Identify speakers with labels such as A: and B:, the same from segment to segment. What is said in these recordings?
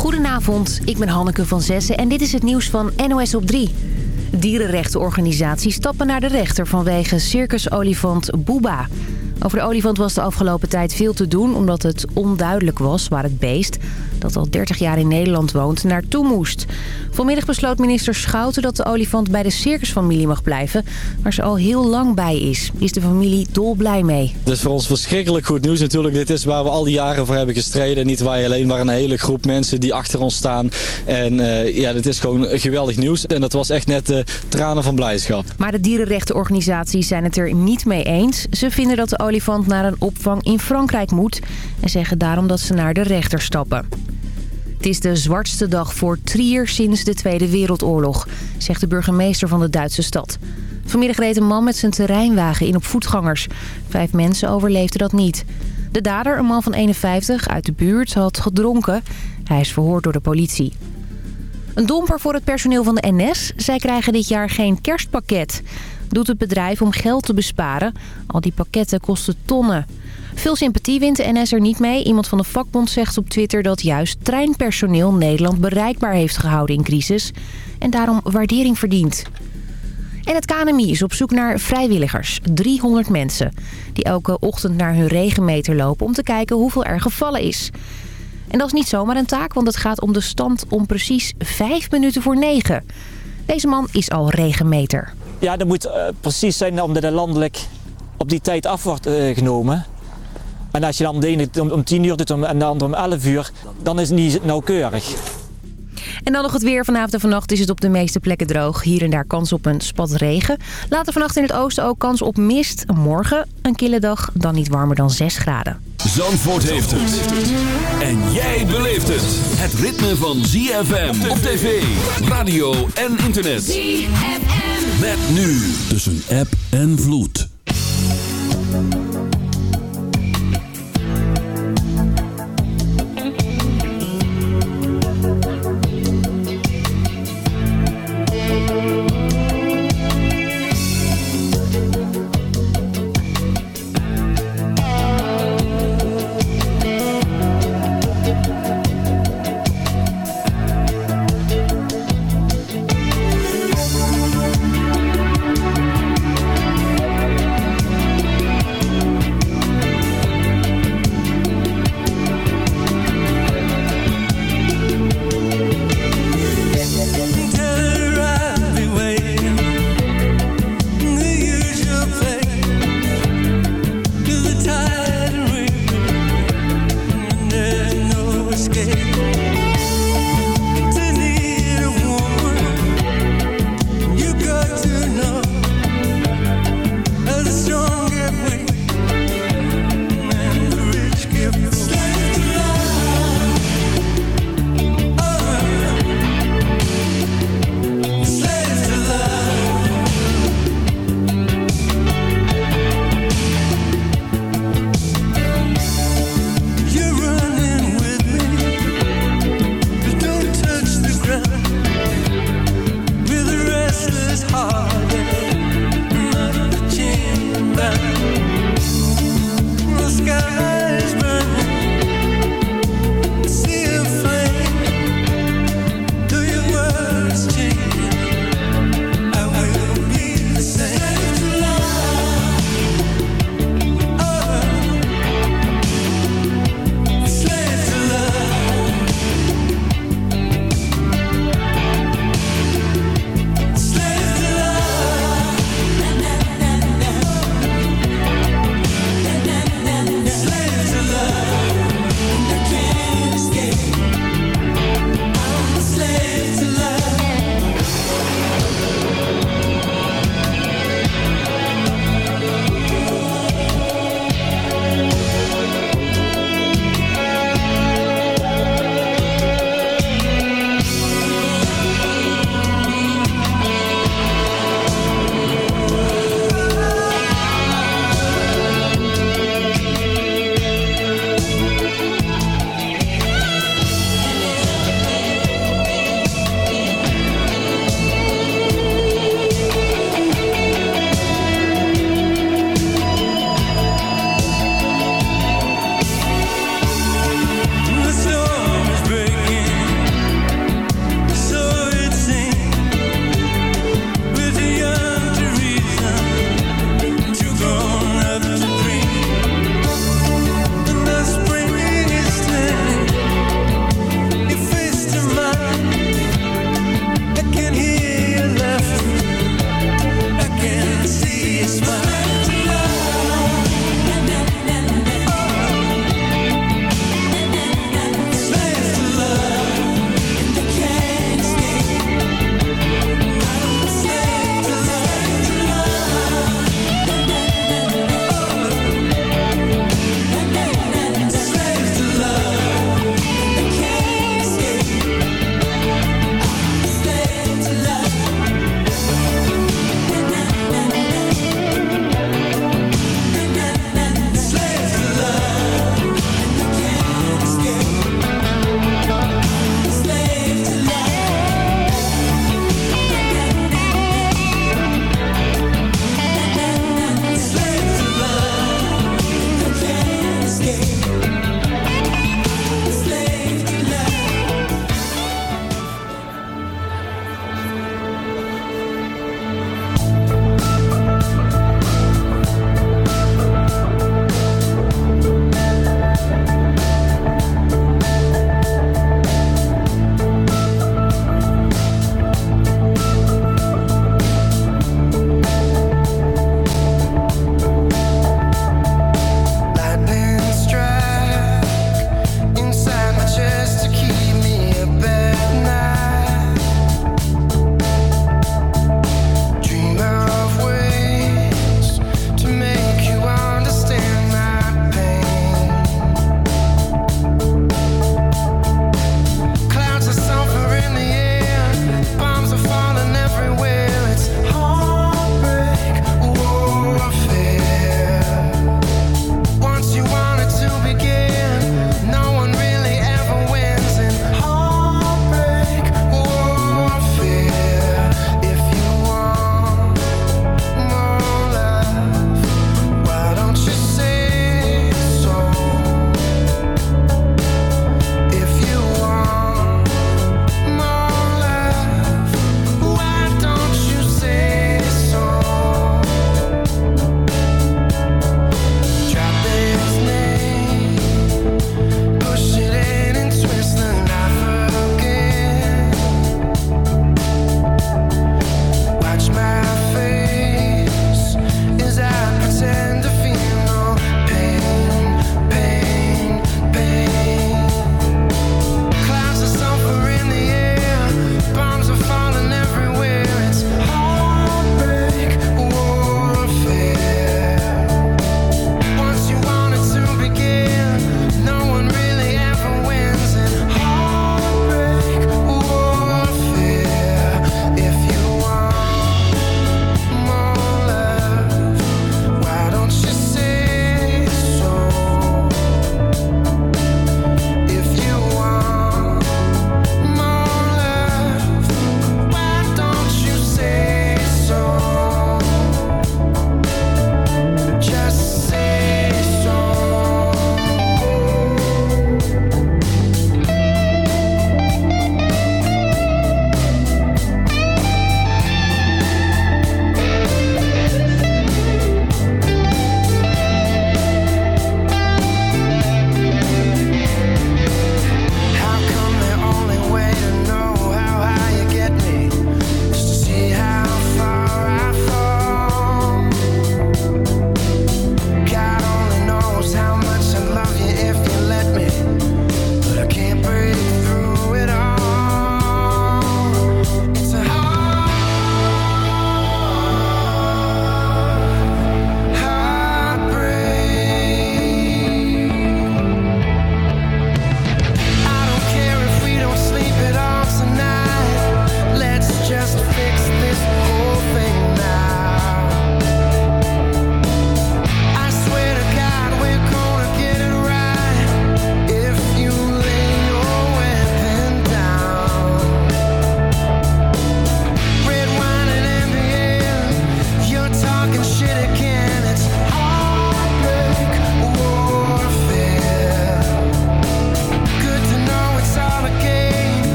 A: Goedenavond, ik ben Hanneke van Zessen en dit is het nieuws van NOS op 3. Dierenrechtenorganisaties stappen naar de rechter vanwege circusolifant Booba. Over de olifant was de afgelopen tijd veel te doen... omdat het onduidelijk was waar het beest, dat al 30 jaar in Nederland woont, naartoe moest. Vanmiddag besloot minister Schouten dat de olifant bij de circusfamilie mag blijven... waar ze al heel lang bij is. Is de familie dolblij mee.
B: Het is voor ons verschrikkelijk goed nieuws natuurlijk. Dit is waar we al die jaren voor hebben gestreden. Niet wij alleen, maar een hele groep mensen die achter ons staan. En uh, ja, dit is gewoon geweldig nieuws. En dat was echt net uh, tranen van blijdschap.
A: Maar de dierenrechtenorganisaties zijn het er niet mee eens. Ze vinden dat de olifant naar een opvang in Frankrijk moet... en zeggen daarom dat ze naar de rechter stappen. Het is de zwartste dag voor Trier sinds de Tweede Wereldoorlog, zegt de burgemeester van de Duitse stad. Vanmiddag reed een man met zijn terreinwagen in op voetgangers. Vijf mensen overleefden dat niet. De dader, een man van 51 uit de buurt, had gedronken. Hij is verhoord door de politie. Een domper voor het personeel van de NS. Zij krijgen dit jaar geen kerstpakket. Doet het bedrijf om geld te besparen. Al die pakketten kosten tonnen. Veel sympathie wint de NS er niet mee. Iemand van de vakbond zegt op Twitter dat juist treinpersoneel Nederland bereikbaar heeft gehouden in crisis. En daarom waardering verdient. En het KNMI is op zoek naar vrijwilligers. 300 mensen. Die elke ochtend naar hun regenmeter lopen om te kijken hoeveel er gevallen is. En dat is niet zomaar een taak, want het gaat om de stand om precies 5 minuten voor 9. Deze man is al regenmeter.
C: Ja, dat moet uh, precies zijn omdat er landelijk op die tijd af wordt uh, genomen. En als je dan de ene om, om 10 uur doet en de andere om 11 uur, dan is het niet nauwkeurig.
A: En dan nog het weer. Vanavond en vannacht is het op de meeste plekken droog. Hier en daar kans op een spat regen. Later vannacht in het oosten ook kans op mist. Morgen een kille dag, dan niet warmer dan 6 graden.
D: Zandvoort heeft het. En jij beleeft het. Het ritme van ZFM op tv, radio en internet. ZFM. Met nu tussen app en vloed.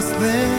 D: just then.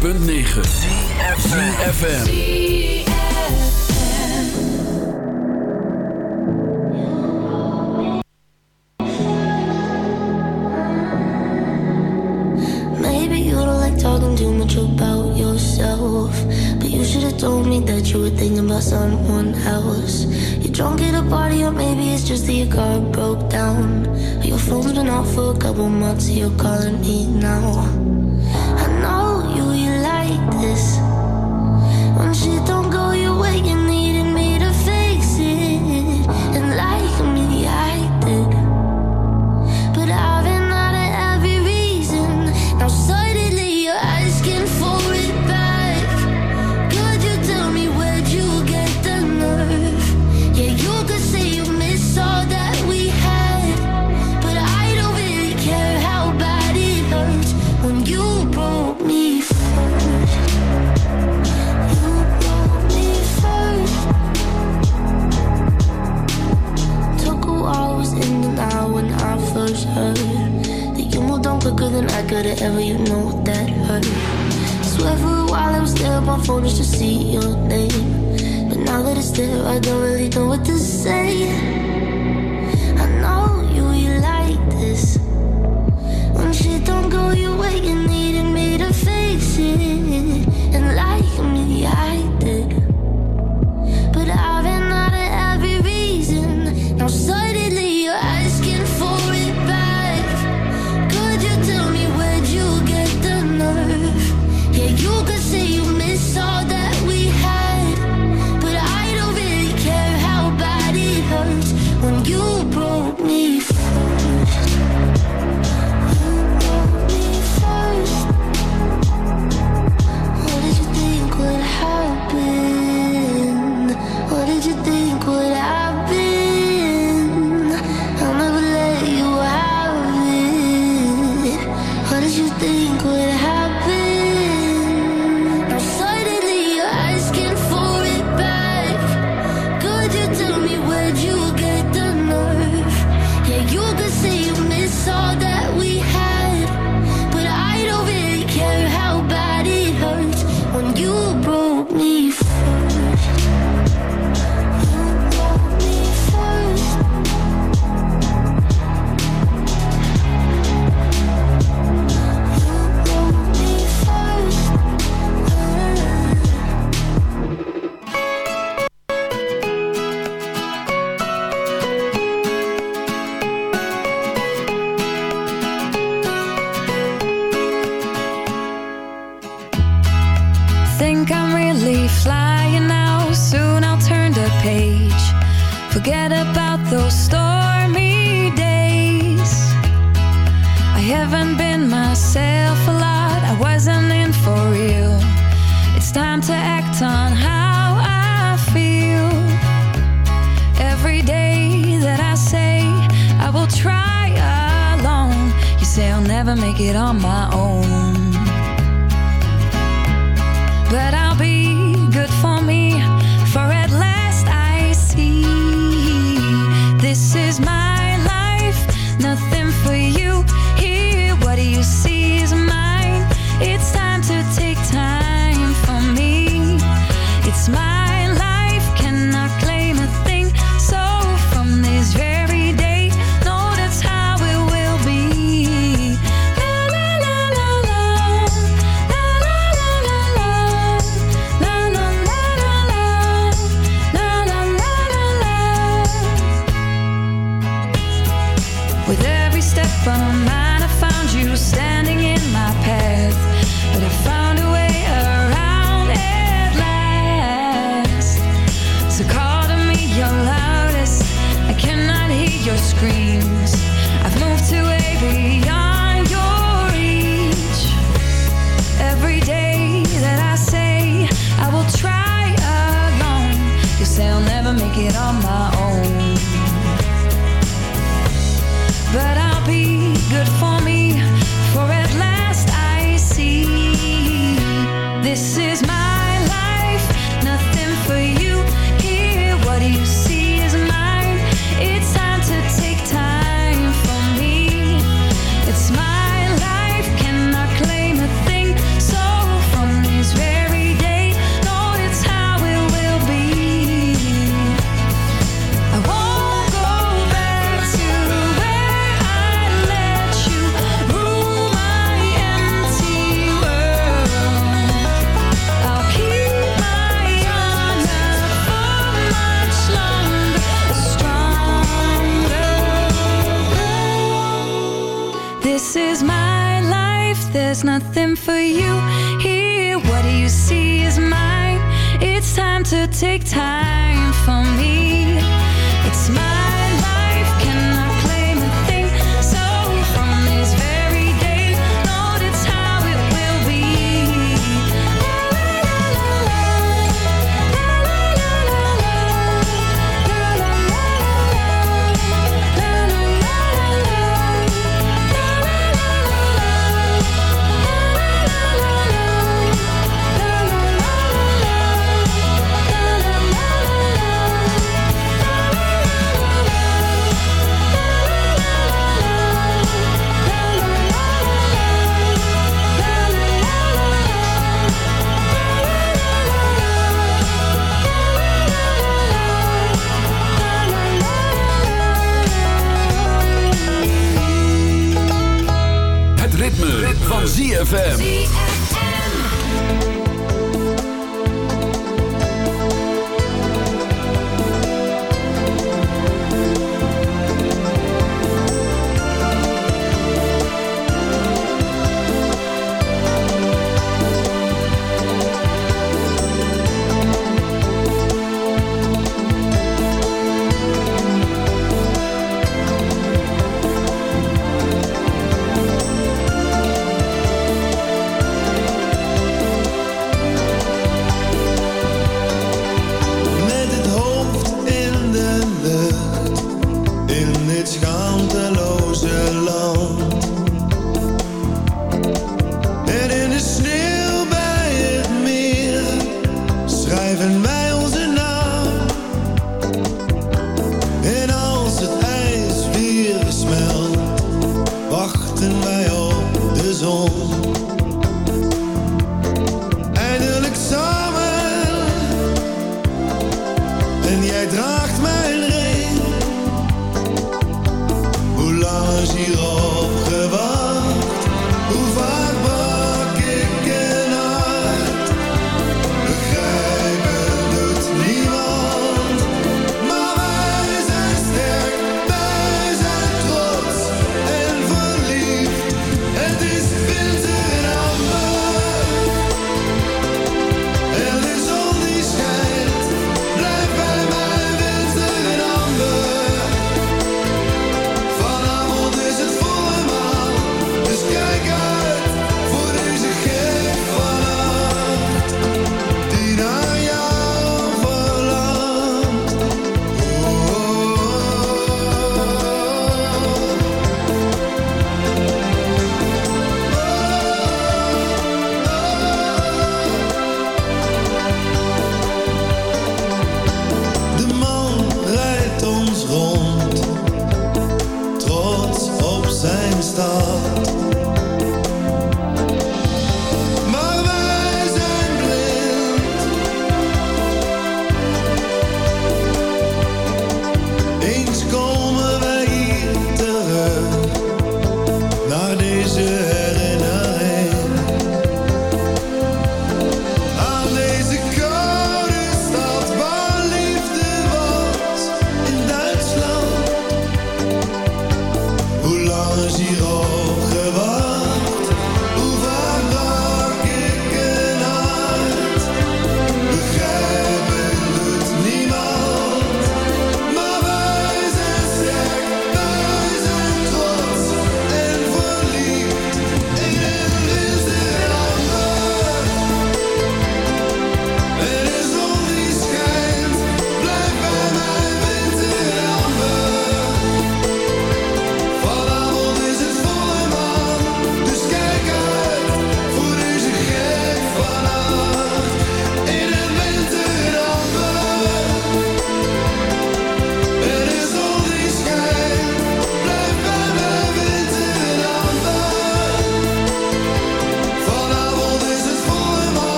D: 106.9
E: ZFM talking too much about yourself. But you should have told me that you were thinking about someone else. You're drunk at a party, or maybe it's just that your car broke down. Your phone's been off for a couple months, so you're calling me now. When shit don't go your way, you know. I could've ever, you know that hurt. Swear for a while I was there on my phone just to see your name. But now that it's there, I don't really know what to say. I know you, you like this. When shit don't go your way, you
F: know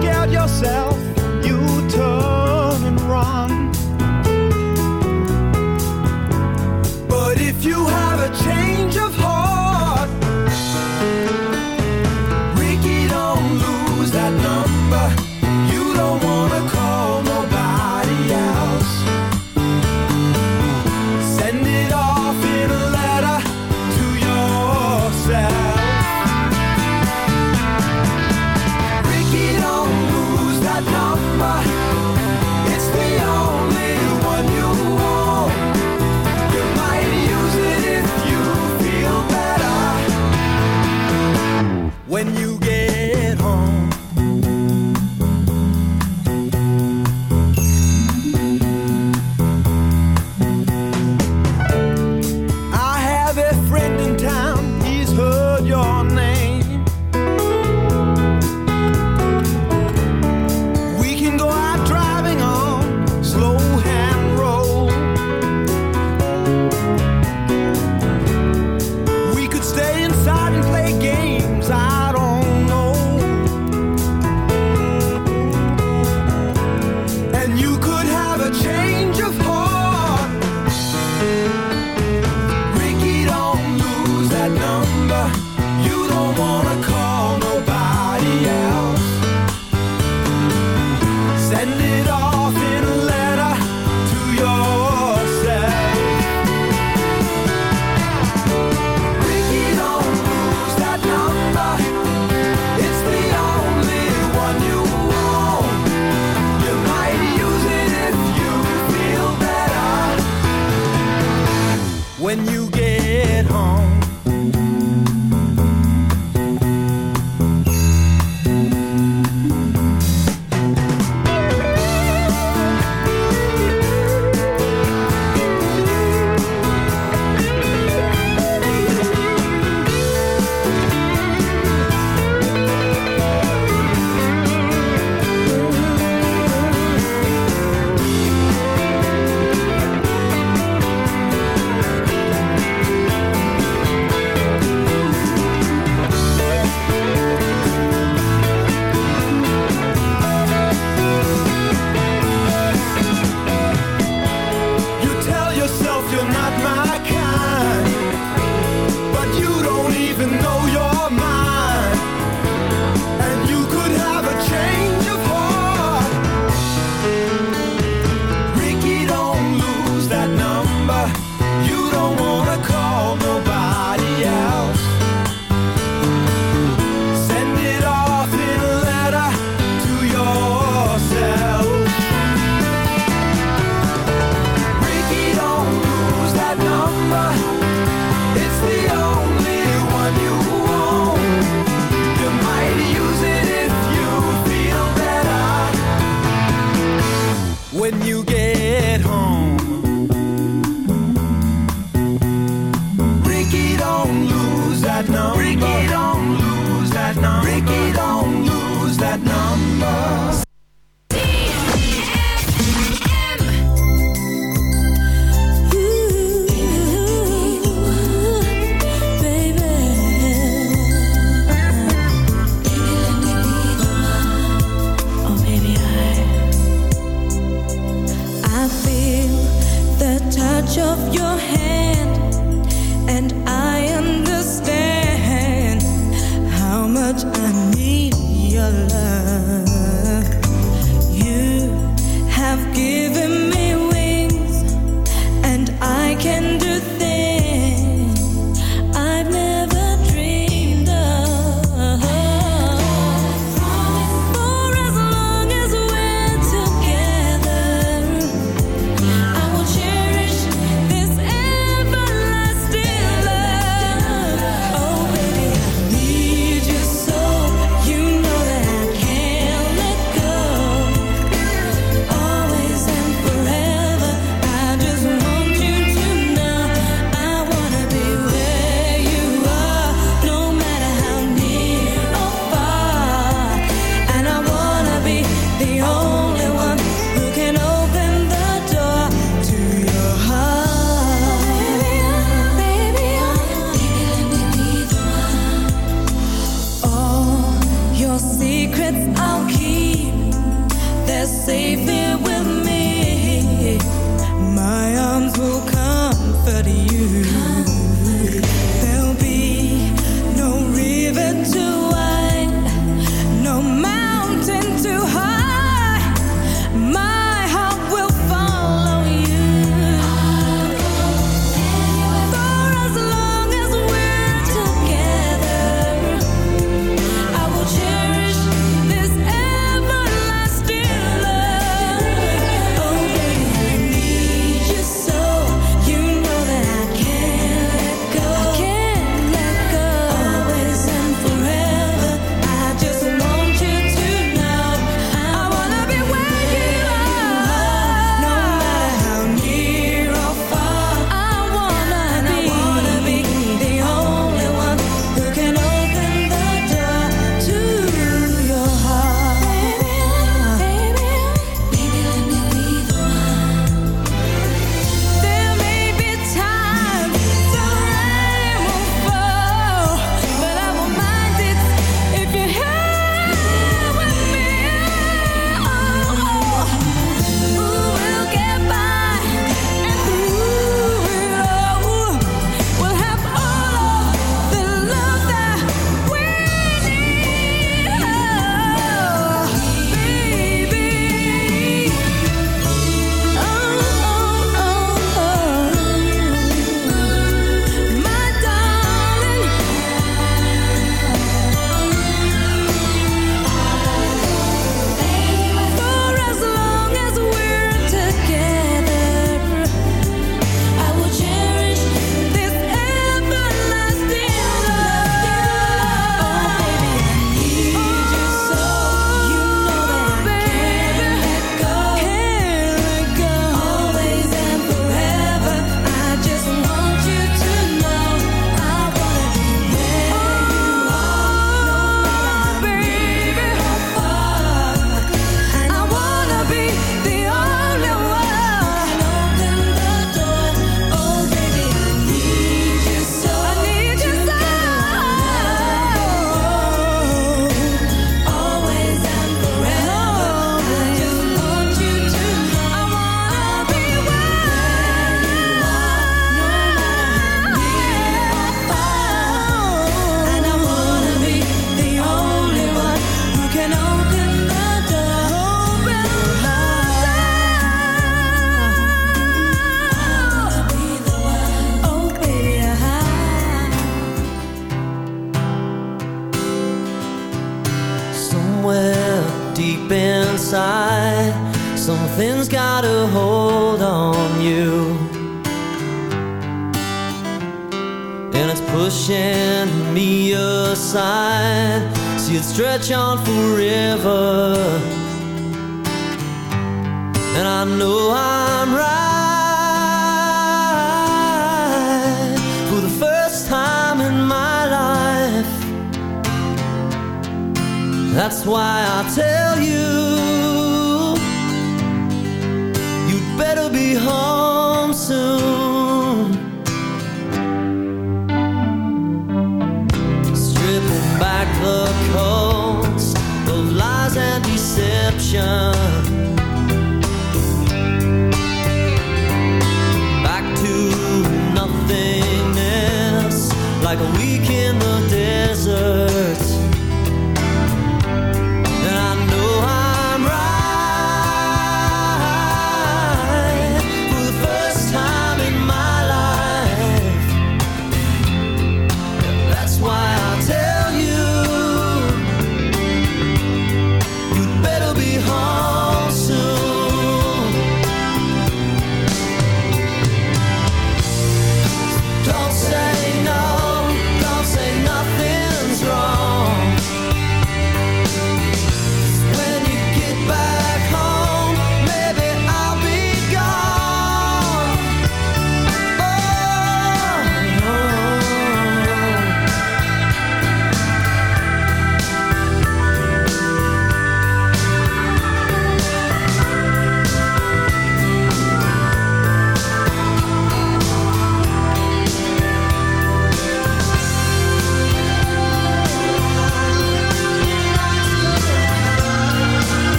F: scared yourself, you turn and run. But if you have a chance, you get home.
G: touch of your hand.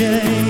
H: Change.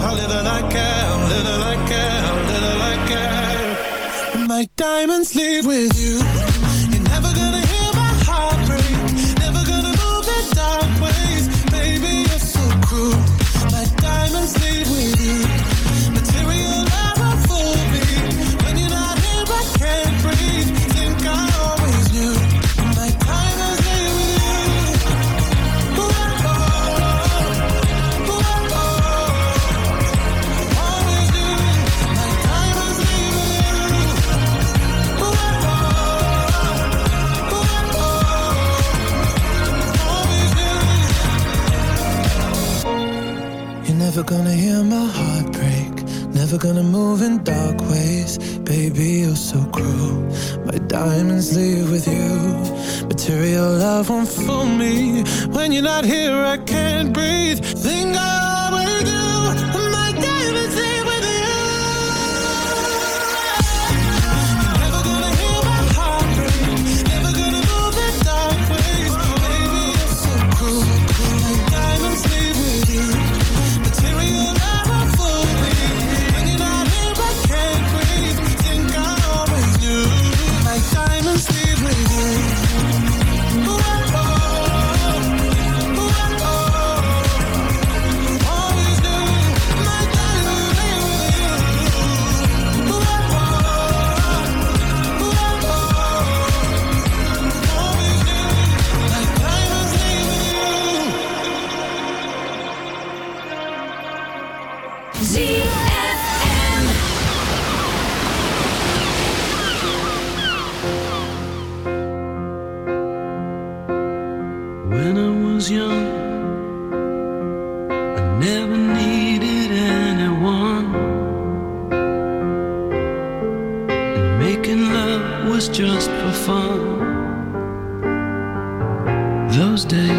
I: How little I care, little I care, little I care. My diamonds leave with you.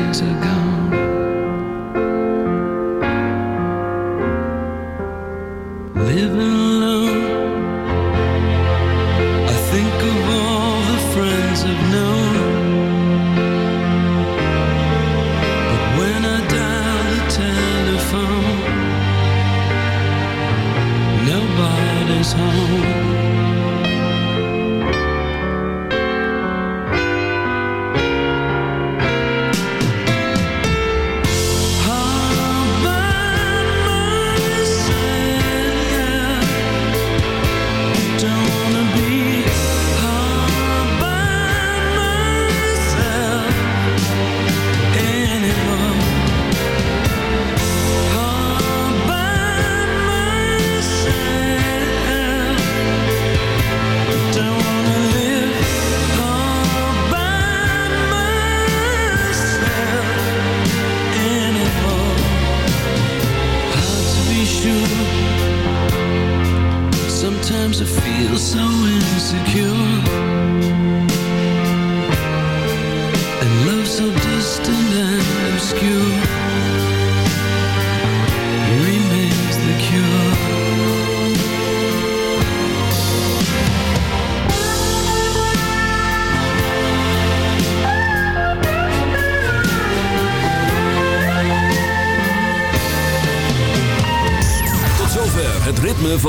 J: as